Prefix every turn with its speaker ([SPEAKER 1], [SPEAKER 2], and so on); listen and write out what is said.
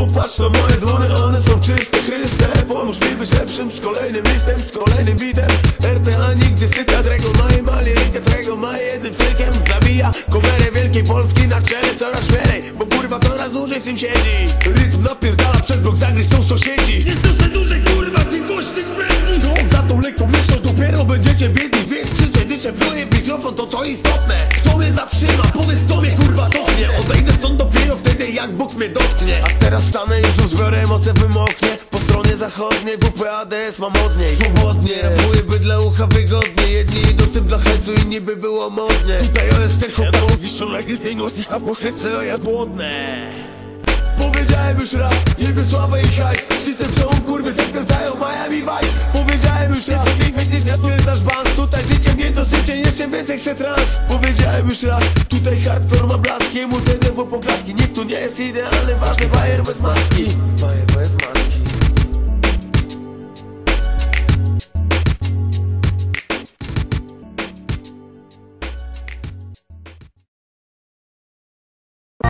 [SPEAKER 1] Popatrz na moje dłonie, one są czyste, chryste. Pomóż mi być lepszym z kolejnym listem, z kolejnym bitem. RTA nigdy syta, drego ma i mali rękę Drego ma jednym klikiem zabija Covery Wielkiej Polski na czele coraz śmielej Bo kurwa coraz dłużej w tym siedzi. Rytm napierdala przed blok, zagryź są sąsiedzi.
[SPEAKER 2] Jest to za duże kurwa tych głośnych błędów
[SPEAKER 1] Co za tą lekką myślą dopiero będziecie biedni. Więc krzyczę, dyszę, pluję mikrofon, to co istotne. Kto mnie zatrzyma, powiedz kto mnie kurwa cofnie A teraz stanę i znów zbiorę emocje wymoknie Po stronie zachodniej WPADS mam od niej. Swobodnie, rapuję by dla ucha wygodnie. Jedni dostęp dla hajsu, inni by było modnie. Tutaj OST chłopaków i szolegi A bo hece ja głodne Powiedziałem już raz, jego sława i hajs. Wszyscy przełom więcej chcę trans Powiedziałem już raz, tutaj hardcore ma blask Jemu ten bo poklaski, nikt tu nie jest idealny Ważny bajer bez maski